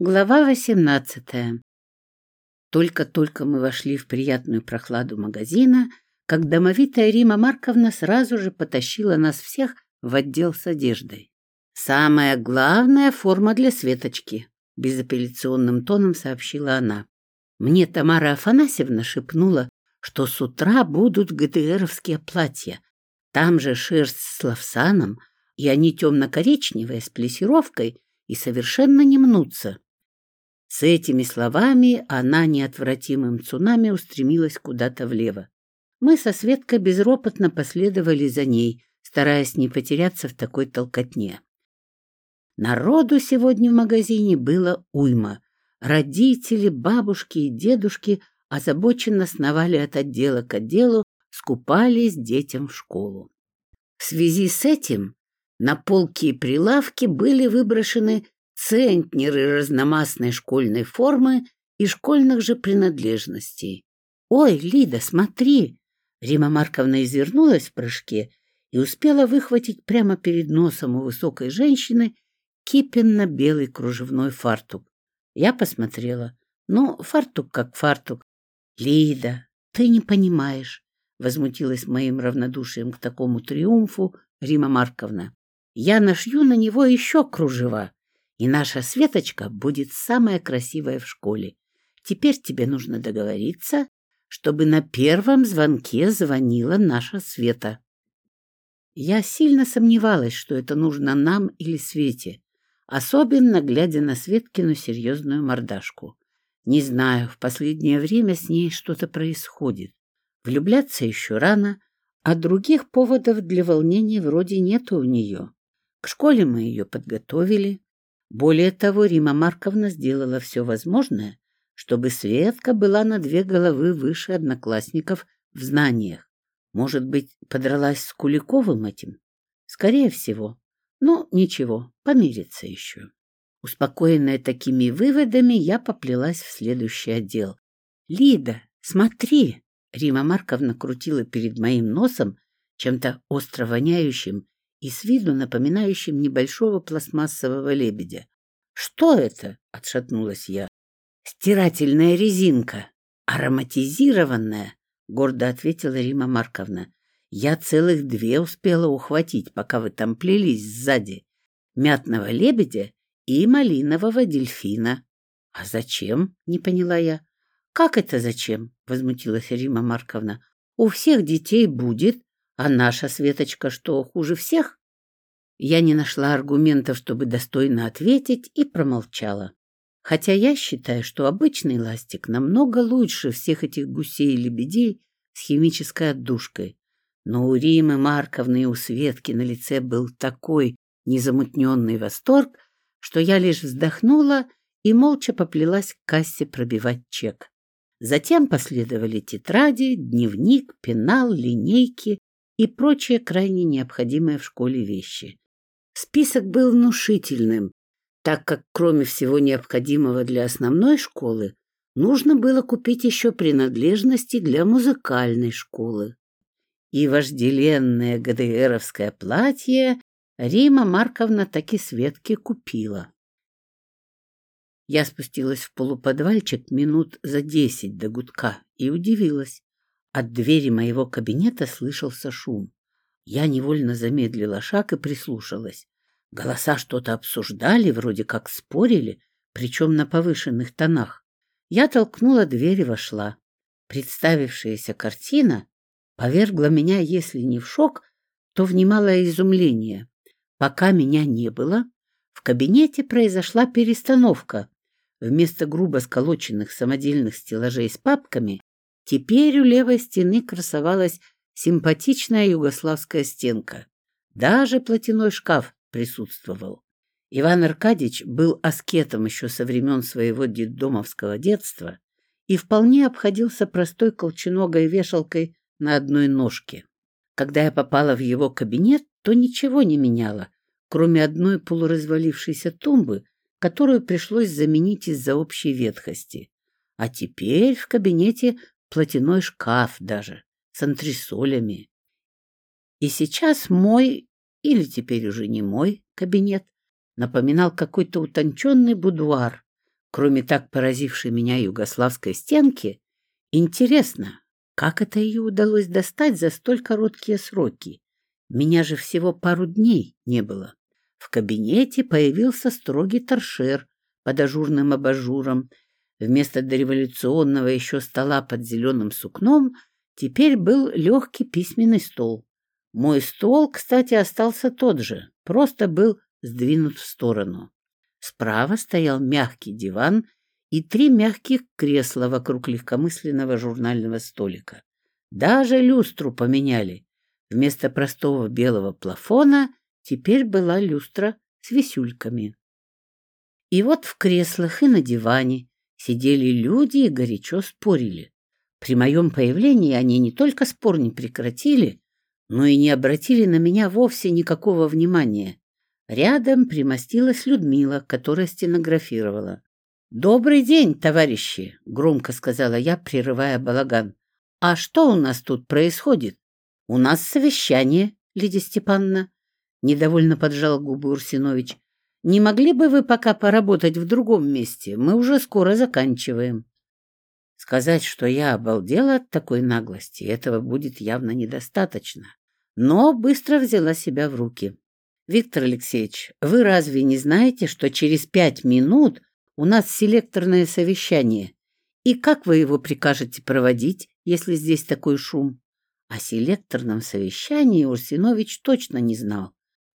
Глава восемнадцатая. Только-только мы вошли в приятную прохладу магазина, как домовитая Рима Марковна сразу же потащила нас всех в отдел с одеждой. «Самая главная форма для Светочки», — безапелляционным тоном сообщила она. Мне Тамара Афанасьевна шепнула, что с утра будут ГДРовские платья. Там же шерсть с лавсаном, и они темно-коричневые, с плесировкой, и совершенно не мнутся. С этими словами она неотвратимым цунами устремилась куда-то влево. Мы со Светкой безропотно последовали за ней, стараясь не потеряться в такой толкотне. Народу сегодня в магазине было уйма. Родители, бабушки и дедушки озабоченно сновали от отдела к отделу, скупались детям в школу. В связи с этим на полки и прилавки были выброшены центнеры разномастной школьной формы и школьных же принадлежностей. «Ой, Лида, смотри!» Рима Марковна извернулась в прыжке и успела выхватить прямо перед носом у высокой женщины кипенно-белый кружевной фартук. Я посмотрела. Ну, фартук как фартук. «Лида, ты не понимаешь», — возмутилась моим равнодушием к такому триумфу Рима Марковна. «Я нашью на него еще кружева и наша Светочка будет самая красивая в школе. Теперь тебе нужно договориться, чтобы на первом звонке звонила наша Света. Я сильно сомневалась, что это нужно нам или Свете, особенно глядя на Светкину серьезную мордашку. Не знаю, в последнее время с ней что-то происходит. Влюбляться еще рано, а других поводов для волнения вроде нету у нее. К школе мы ее подготовили, более того, Рима Марковна сделала все возможное, чтобы Светка была на две головы выше одноклассников в знаниях. Может быть, подралась с Куликовым этим? Скорее всего. Но ничего, помирится еще. Успокоенная такими выводами, я поплелась в следующий отдел. «Лида, смотри!» Рима Марковна крутила перед моим носом чем-то остро воняющим и с виду напоминающим небольшого пластмассового лебедя. «Что это?» — отшатнулась я. «Стирательная резинка. Ароматизированная», — гордо ответила Рима Марковна. «Я целых две успела ухватить, пока вы там плелись сзади. Мятного лебедя и малинового дельфина». «А зачем?» — не поняла я. «Как это зачем?» — возмутилась Рима Марковна. «У всех детей будет, а наша Светочка что, хуже всех? Я не нашла аргументов, чтобы достойно ответить, и промолчала. Хотя я считаю, что обычный ластик намного лучше всех этих гусей и лебедей с химической отдушкой. Но у Римы Марковны и у Светки на лице был такой незамутненный восторг, что я лишь вздохнула и молча поплелась к кассе пробивать чек. Затем последовали тетради, дневник, пенал, линейки и прочие крайне необходимые в школе вещи. Список был внушительным, так как кроме всего необходимого для основной школы нужно было купить еще принадлежности для музыкальной школы. И вожделенное ГДРовское платье Рима Марковна таки светки купила. Я спустилась в полуподвальчик минут за десять до гудка и удивилась. От двери моего кабинета слышался шум. Я невольно замедлила шаг и прислушалась. Голоса что-то обсуждали, вроде как спорили, причем на повышенных тонах. Я толкнула дверь и вошла. Представившаяся картина повергла меня, если не в шок, то в немалое изумление. Пока меня не было, в кабинете произошла перестановка. Вместо грубо сколоченных самодельных стеллажей с папками Теперь у левой стены красовалась симпатичная югославская стенка. Даже платяной шкаф присутствовал. Иван Аркадьевич был аскетом еще со времен своего детдомовского детства и вполне обходился простой колченогой вешалкой на одной ножке. Когда я попала в его кабинет, то ничего не меняло, кроме одной полуразвалившейся тумбы, которую пришлось заменить из-за общей ветхости. А теперь в кабинете платяной шкаф даже, с антресолями. И сейчас мой или теперь уже не мой, кабинет напоминал какой-то утонченный будуар, кроме так поразившей меня югославской стенки, интересно, как это ее удалось достать за столь короткие сроки? Меня же всего пару дней не было. В кабинете появился строгий торшер под ажурным абажуром. Вместо дореволюционного еще стола под зеленым сукном теперь был легкий письменный стол. Мой стол, кстати, остался тот же, просто был сдвинут в сторону. Справа стоял мягкий диван и три мягких кресла вокруг легкомысленного журнального столика. Даже люстру поменяли. Вместо простого белого плафона теперь была люстра с висюльками. И вот в креслах и на диване сидели люди и горячо спорили. При моем появлении они не только спор не прекратили, но и не обратили на меня вовсе никакого внимания. Рядом примостилась Людмила, которая стенографировала. «Добрый день, товарищи!» — громко сказала я, прерывая балаган. «А что у нас тут происходит?» «У нас совещание, Лидия Степановна», — недовольно поджал губы Урсинович. «Не могли бы вы пока поработать в другом месте? Мы уже скоро заканчиваем». Сказать, что я обалдела от такой наглости, этого будет явно недостаточно. Но быстро взяла себя в руки. Виктор Алексеевич, вы разве не знаете, что через пять минут у нас селекторное совещание? И как вы его прикажете проводить, если здесь такой шум? О селекторном совещании Урсинович точно не знал,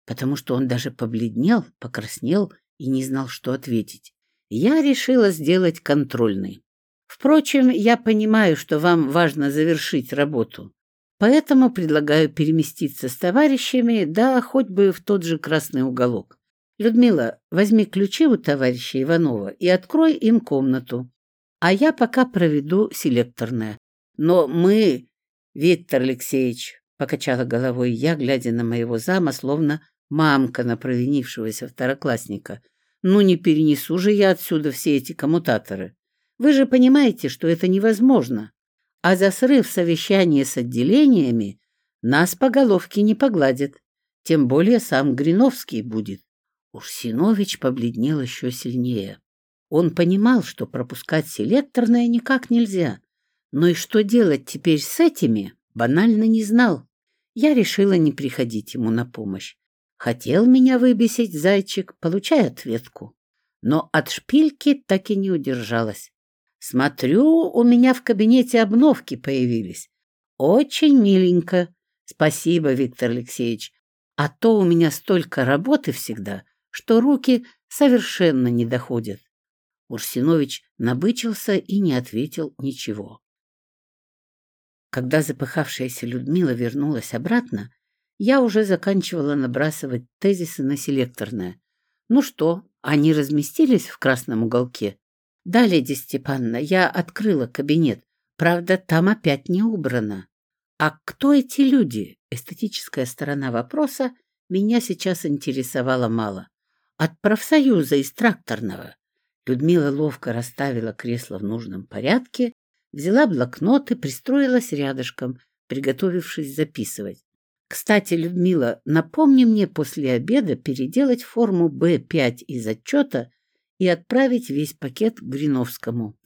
потому что он даже побледнел, покраснел и не знал, что ответить. Я решила сделать контрольный. Впрочем, я понимаю, что вам важно завершить работу. поэтому предлагаю переместиться с товарищами, да хоть бы в тот же красный уголок. Людмила, возьми ключи у товарища Иванова и открой им комнату. А я пока проведу селекторное. Но мы... Виктор Алексеевич, покачала головой я, глядя на моего зама, словно мамка на провинившегося второклассника. Ну не перенесу же я отсюда все эти коммутаторы. Вы же понимаете, что это невозможно. а за срыв совещания с отделениями нас по головке не погладят, тем более сам Гриновский будет. Урсинович побледнел еще сильнее. Он понимал, что пропускать селекторное никак нельзя, но и что делать теперь с этими, банально не знал. Я решила не приходить ему на помощь. Хотел меня выбесить зайчик, получай ответку. Но от шпильки так и не удержалась. Смотрю, у меня в кабинете обновки появились. Очень миленько. Спасибо, Виктор Алексеевич. А то у меня столько работы всегда, что руки совершенно не доходят. Урсинович набычился и не ответил ничего. Когда запыхавшаяся Людмила вернулась обратно, я уже заканчивала набрасывать тезисы на селекторное. Ну что, они разместились в красном уголке? Да, леди Степановна, я открыла кабинет. Правда, там опять не убрано. А кто эти люди? Эстетическая сторона вопроса меня сейчас интересовала мало. От профсоюза из тракторного. Людмила ловко расставила кресло в нужном порядке, взяла блокнот и пристроилась рядышком, приготовившись записывать. Кстати, Людмила, напомни мне после обеда переделать форму Б5 из отчета и И отправить весь пакет Гриновскому.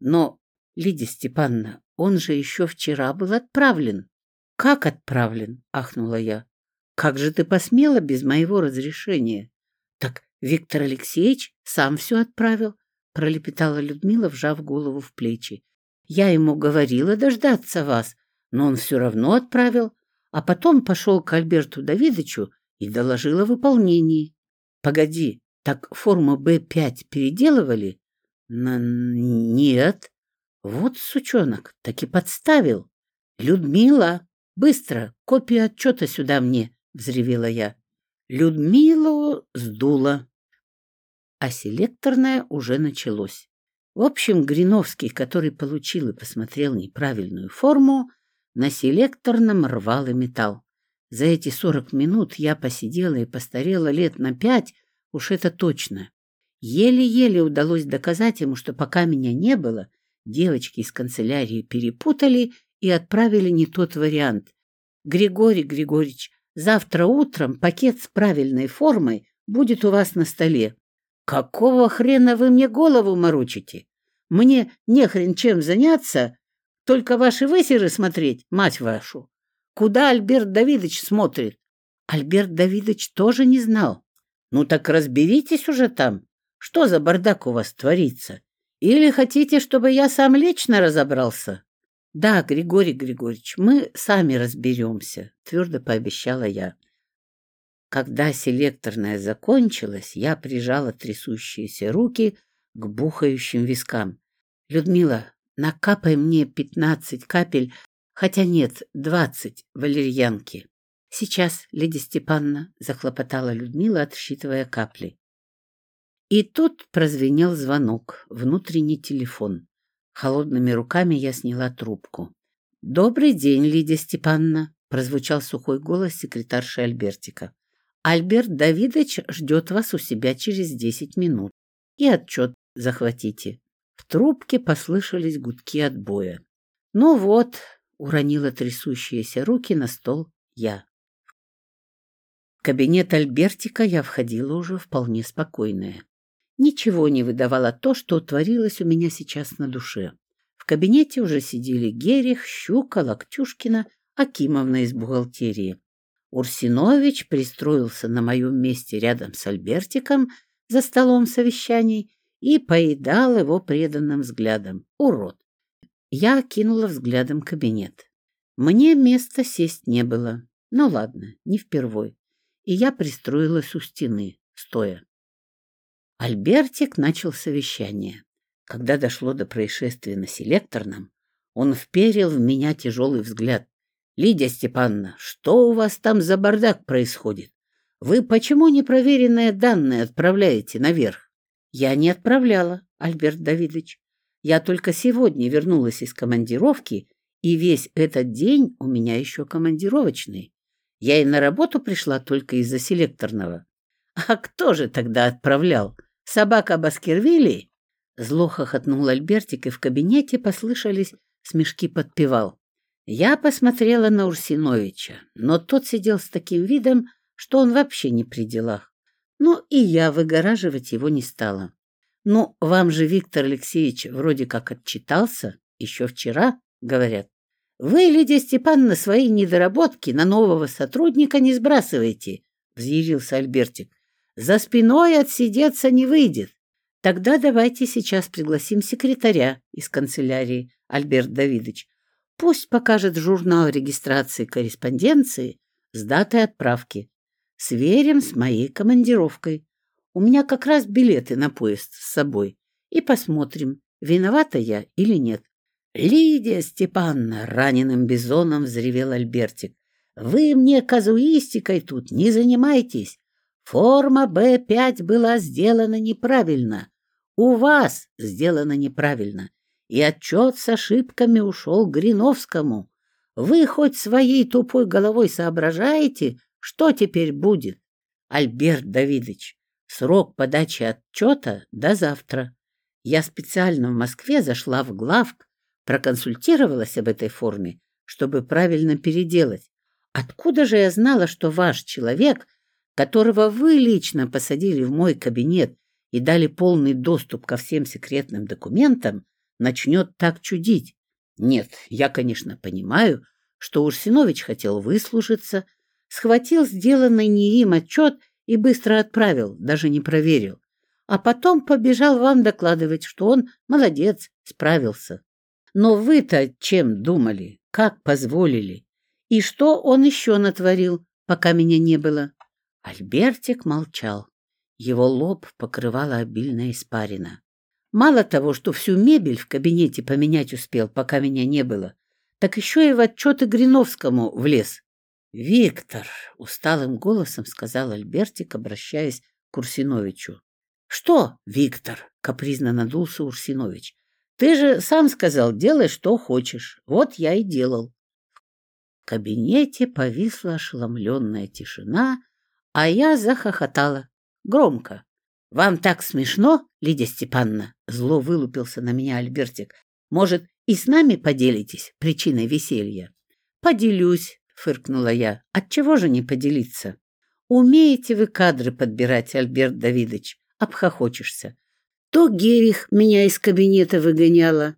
Но, Лидия Степановна, он же еще вчера был отправлен. — Как отправлен? — ахнула я. — Как же ты посмела без моего разрешения? — Так Виктор Алексеевич сам все отправил, — пролепетала Людмила, вжав голову в плечи. — Я ему говорила дождаться вас, но он все равно отправил, а потом пошел к Альберту Давидовичу и доложил о выполнении. — Погоди, так форма Б пять переделывали? На... Нет. Вот сучонок, так и подставил. Людмила, быстро, копию отчета сюда мне, взревела я. Людмилу сдуло. А селекторное уже началось. В общем, Гриновский, который получил и посмотрел неправильную форму, на селекторном рвал и металл. За эти сорок минут я посидела и постарела лет на пять, уж это точно. Еле-еле удалось доказать ему, что пока меня не было, девочки из канцелярии перепутали и отправили не тот вариант. «Григорий Григорьевич, завтра утром пакет с правильной формой будет у вас на столе». «Какого хрена вы мне голову морочите? Мне не хрен чем заняться, только ваши высеры смотреть, мать вашу. Куда Альберт Давидович смотрит?» Альберт Давидович тоже не знал. Ну так разберитесь уже там. Что за бардак у вас творится? Или хотите, чтобы я сам лично разобрался? Да, Григорий Григорьевич, мы сами разберемся, твердо пообещала я. Когда селекторная закончилась, я прижала трясущиеся руки к бухающим вискам. Людмила, накапай мне пятнадцать капель, хотя нет, двадцать валерьянки. «Сейчас, Лидия Степановна», — захлопотала Людмила, отсчитывая капли. И тут прозвенел звонок, внутренний телефон. Холодными руками я сняла трубку. «Добрый день, Лидия Степановна», — прозвучал сухой голос секретарши Альбертика. «Альберт Давидович ждет вас у себя через десять минут. И отчет захватите». В трубке послышались гудки отбоя. «Ну вот», — уронила трясущиеся руки на стол я. В кабинет Альбертика я входила уже вполне спокойная. Ничего не выдавало то, что творилось у меня сейчас на душе. В кабинете уже сидели Герих, Щука, Локтюшкина, Акимовна из бухгалтерии. Урсинович пристроился на моем месте рядом с Альбертиком за столом совещаний и поедал его преданным взглядом. Урод! Я кинула взглядом кабинет. Мне места сесть не было. Ну ладно, не впервой. и я пристроилась у стены, стоя. Альбертик начал совещание. Когда дошло до происшествия на селекторном, он вперил в меня тяжелый взгляд. «Лидия Степановна, что у вас там за бардак происходит? Вы почему непроверенные данные отправляете наверх?» «Я не отправляла, Альберт Давидович. Я только сегодня вернулась из командировки, и весь этот день у меня еще командировочный. Я и на работу пришла только из-за селекторного. А кто же тогда отправлял? Собака Баскервилли? Зло хохотнул Альбертик, и в кабинете послышались смешки подпевал. Я посмотрела на Урсиновича, но тот сидел с таким видом, что он вообще не при делах. Ну и я выгораживать его не стала. Ну, вам же Виктор Алексеевич вроде как отчитался, еще вчера, говорят. Вы, Степан на свои недоработки, на нового сотрудника не сбрасывайте, — взъявился Альбертик. За спиной отсидеться не выйдет. Тогда давайте сейчас пригласим секретаря из канцелярии, Альберт Давидович. Пусть покажет журнал регистрации корреспонденции с датой отправки. Сверим с моей командировкой. У меня как раз билеты на поезд с собой. И посмотрим, виновата я или нет. «Лидия Степановна!» — раненым бизоном взревел Альбертик. «Вы мне казуистикой тут не занимайтесь. Форма Б5 была сделана неправильно. У вас сделана неправильно. И отчет с ошибками ушел Гриновскому. Вы хоть своей тупой головой соображаете, что теперь будет? Альберт Давидович, срок подачи отчета до завтра. Я специально в Москве зашла в главк, проконсультировалась об этой форме, чтобы правильно переделать. Откуда же я знала, что ваш человек — которого вы лично посадили в мой кабинет и дали полный доступ ко всем секретным документам, начнет так чудить. Нет, я, конечно, понимаю, что Урсинович хотел выслужиться, схватил сделанный не им отчет и быстро отправил, даже не проверил. А потом побежал вам докладывать, что он молодец, справился. Но вы-то чем думали? Как позволили? И что он еще натворил, пока меня не было? Альбертик молчал. Его лоб покрывала обильная испарина. Мало того, что всю мебель в кабинете поменять успел, пока меня не было, так еще и в отчеты Гриновскому влез. — Виктор, — усталым голосом сказал Альбертик, обращаясь к Урсиновичу. — Что, Виктор? — капризно надулся Урсинович. Ты же сам сказал, делай, что хочешь. Вот я и делал. В кабинете повисла ошеломленная тишина, а я захохотала. Громко. «Вам так смешно, Лидия Степановна?» Зло вылупился на меня Альбертик. «Может, и с нами поделитесь причиной веселья?» «Поделюсь», — фыркнула я. «Отчего же не поделиться?» «Умеете вы кадры подбирать, Альберт Давидович?» «Обхохочешься. То Герих меня из кабинета выгоняла,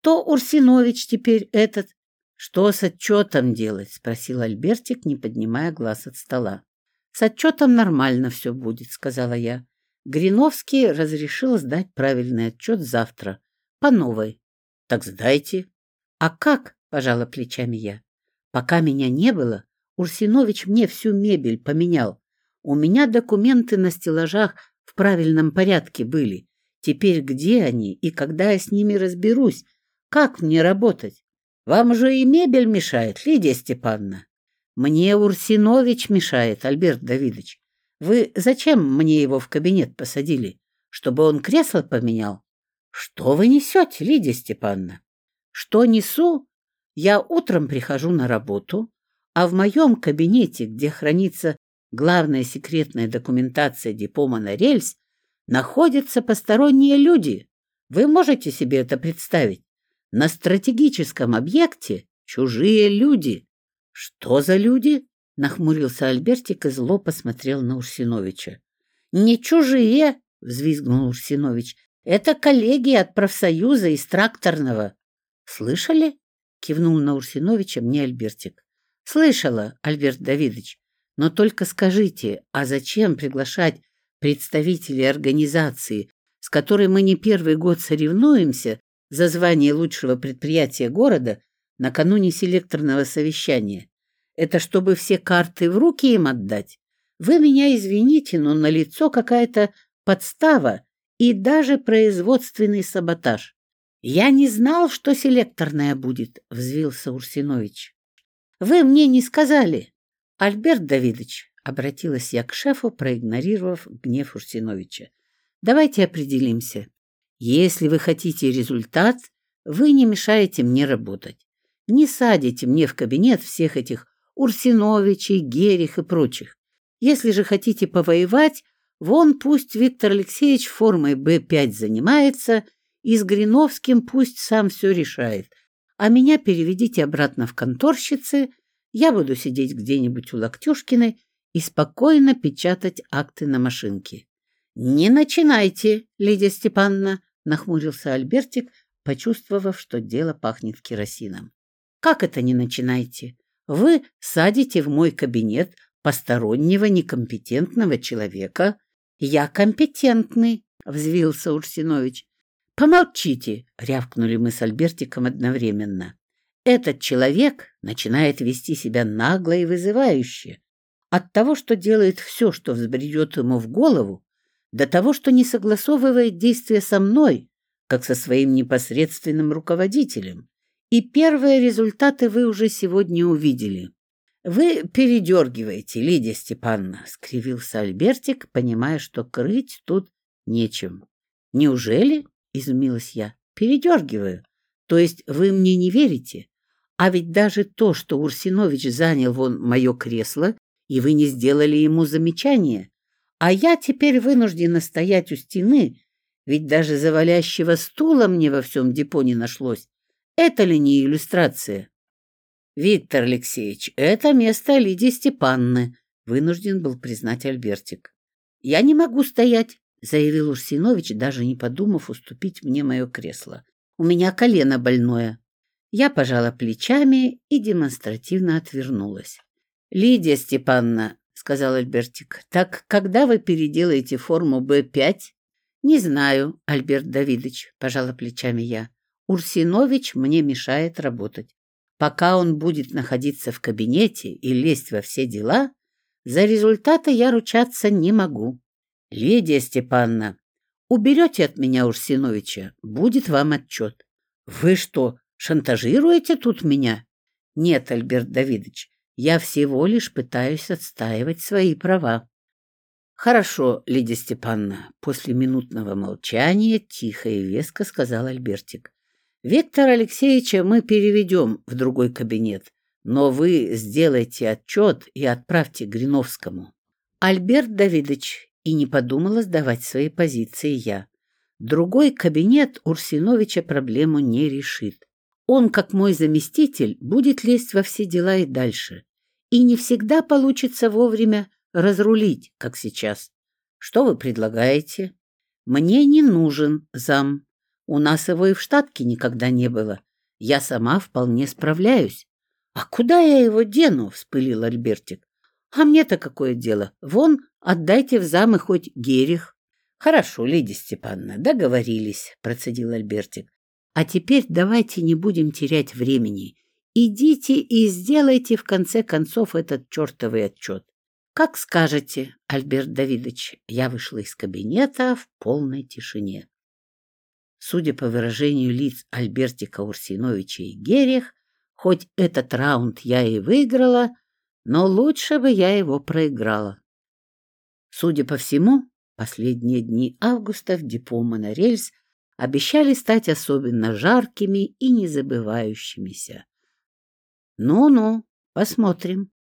то Урсинович теперь этот. Что с отчетом делать? Спросил Альбертик, не поднимая глаз от стола. С отчетом нормально все будет, сказала я. Гриновский разрешил сдать правильный отчет завтра, по новой. Так сдайте. А как? Пожала плечами я. Пока меня не было, Урсинович мне всю мебель поменял. У меня документы на стеллажах в правильном порядке были. Теперь где они и когда я с ними разберусь? Как мне работать? Вам же и мебель мешает, Лидия Степановна. Мне Урсинович мешает, Альберт Давидович. Вы зачем мне его в кабинет посадили? Чтобы он кресло поменял? Что вы несете, Лидия Степановна? Что несу? Я утром прихожу на работу, а в моем кабинете, где хранится главная секретная документация депо «Монорельс», Находятся посторонние люди. Вы можете себе это представить? На стратегическом объекте чужие люди. Что за люди? Нахмурился Альбертик и зло посмотрел на Урсиновича. Не чужие, взвизгнул Урсинович. Это коллеги от профсоюза из тракторного. Слышали? Кивнул на Урсиновича мне Альбертик. Слышала, Альберт Давидович. Но только скажите, а зачем приглашать представители организации, с которой мы не первый год соревнуемся за звание лучшего предприятия города накануне селекторного совещания. Это чтобы все карты в руки им отдать? Вы меня извините, но на лицо какая-то подстава и даже производственный саботаж. Я не знал, что селекторная будет, взвился Урсинович. Вы мне не сказали. Альберт Давидович, обратилась я к шефу, проигнорировав гнев Урсиновича. Давайте определимся. Если вы хотите результат, вы не мешаете мне работать. Не садите мне в кабинет всех этих Урсиновичей, Герих и прочих. Если же хотите повоевать, вон пусть Виктор Алексеевич формой Б5 занимается, и с Гриновским пусть сам все решает, а меня переведите обратно в конторщицы, я буду сидеть где-нибудь у Локтюшкиной и спокойно печатать акты на машинке. — Не начинайте, Лидия Степановна, — нахмурился Альбертик, почувствовав, что дело пахнет керосином. — Как это не начинайте? Вы садите в мой кабинет постороннего некомпетентного человека. Я компетентный, взвился Урсинович. Помолчите, рявкнули мы с Альбертиком одновременно. Этот человек начинает вести себя нагло и вызывающе. От того, что делает все, что взбредет ему в голову, до того, что не согласовывает действия со мной, как со своим непосредственным руководителем. И первые результаты вы уже сегодня увидели. «Вы передергиваете, Лидия Степановна», — скривился Альбертик, понимая, что крыть тут нечем. «Неужели?» — изумилась я. «Передергиваю. То есть вы мне не верите? А ведь даже то, что Урсинович занял вон мое кресло, и вы не сделали ему замечания, а я теперь вынуждена стоять у стены, ведь даже завалящего стула мне во всем депо не нашлось. Это ли не иллюстрация? Виктор Алексеевич, это место Лидии Степанны, вынужден был признать Альбертик. Я не могу стоять, заявил Урсинович, даже не подумав уступить мне мое кресло. У меня колено больное. Я пожала плечами и демонстративно отвернулась. «Лидия Степановна», — сказал Альбертик, — «так когда вы переделаете форму Б5?» «Не знаю, Альберт Давидович», — пожала плечами я. «Урсинович мне мешает работать. Пока он будет находиться в кабинете и лезть во все дела, за результаты я ручаться не могу». «Лидия Степановна, уберете от меня Урсиновича, будет вам отчет». «Вы что, шантажируете тут меня?» «Нет, Альберт Давидович, я всего лишь пытаюсь отстаивать свои права. Хорошо, Лидия Степановна, после минутного молчания тихо и веско сказал Альбертик. Виктора Алексеевича мы переведем в другой кабинет, но вы сделайте отчет и отправьте Гриновскому. Альберт Давидович и не подумала сдавать свои позиции я. Другой кабинет Урсиновича проблему не решит. Он, как мой заместитель, будет лезть во все дела и дальше. И не всегда получится вовремя разрулить, как сейчас. Что вы предлагаете? Мне не нужен зам. У нас его и в штатке никогда не было. Я сама вполне справляюсь. А куда я его дену? Вспылил Альбертик. А мне-то какое дело? Вон, отдайте в замы хоть герих. Хорошо, Лидия Степановна, договорились, процедил Альбертик. А теперь давайте не будем терять времени. Идите и сделайте в конце концов этот чертовый отчет. Как скажете, Альберт Давидович. Я вышла из кабинета в полной тишине. Судя по выражению лиц Альбертика Урсиновича и Герих, хоть этот раунд я и выиграла, но лучше бы обещали стать особенно жаркими и незабывающимися. Ну-ну, посмотрим.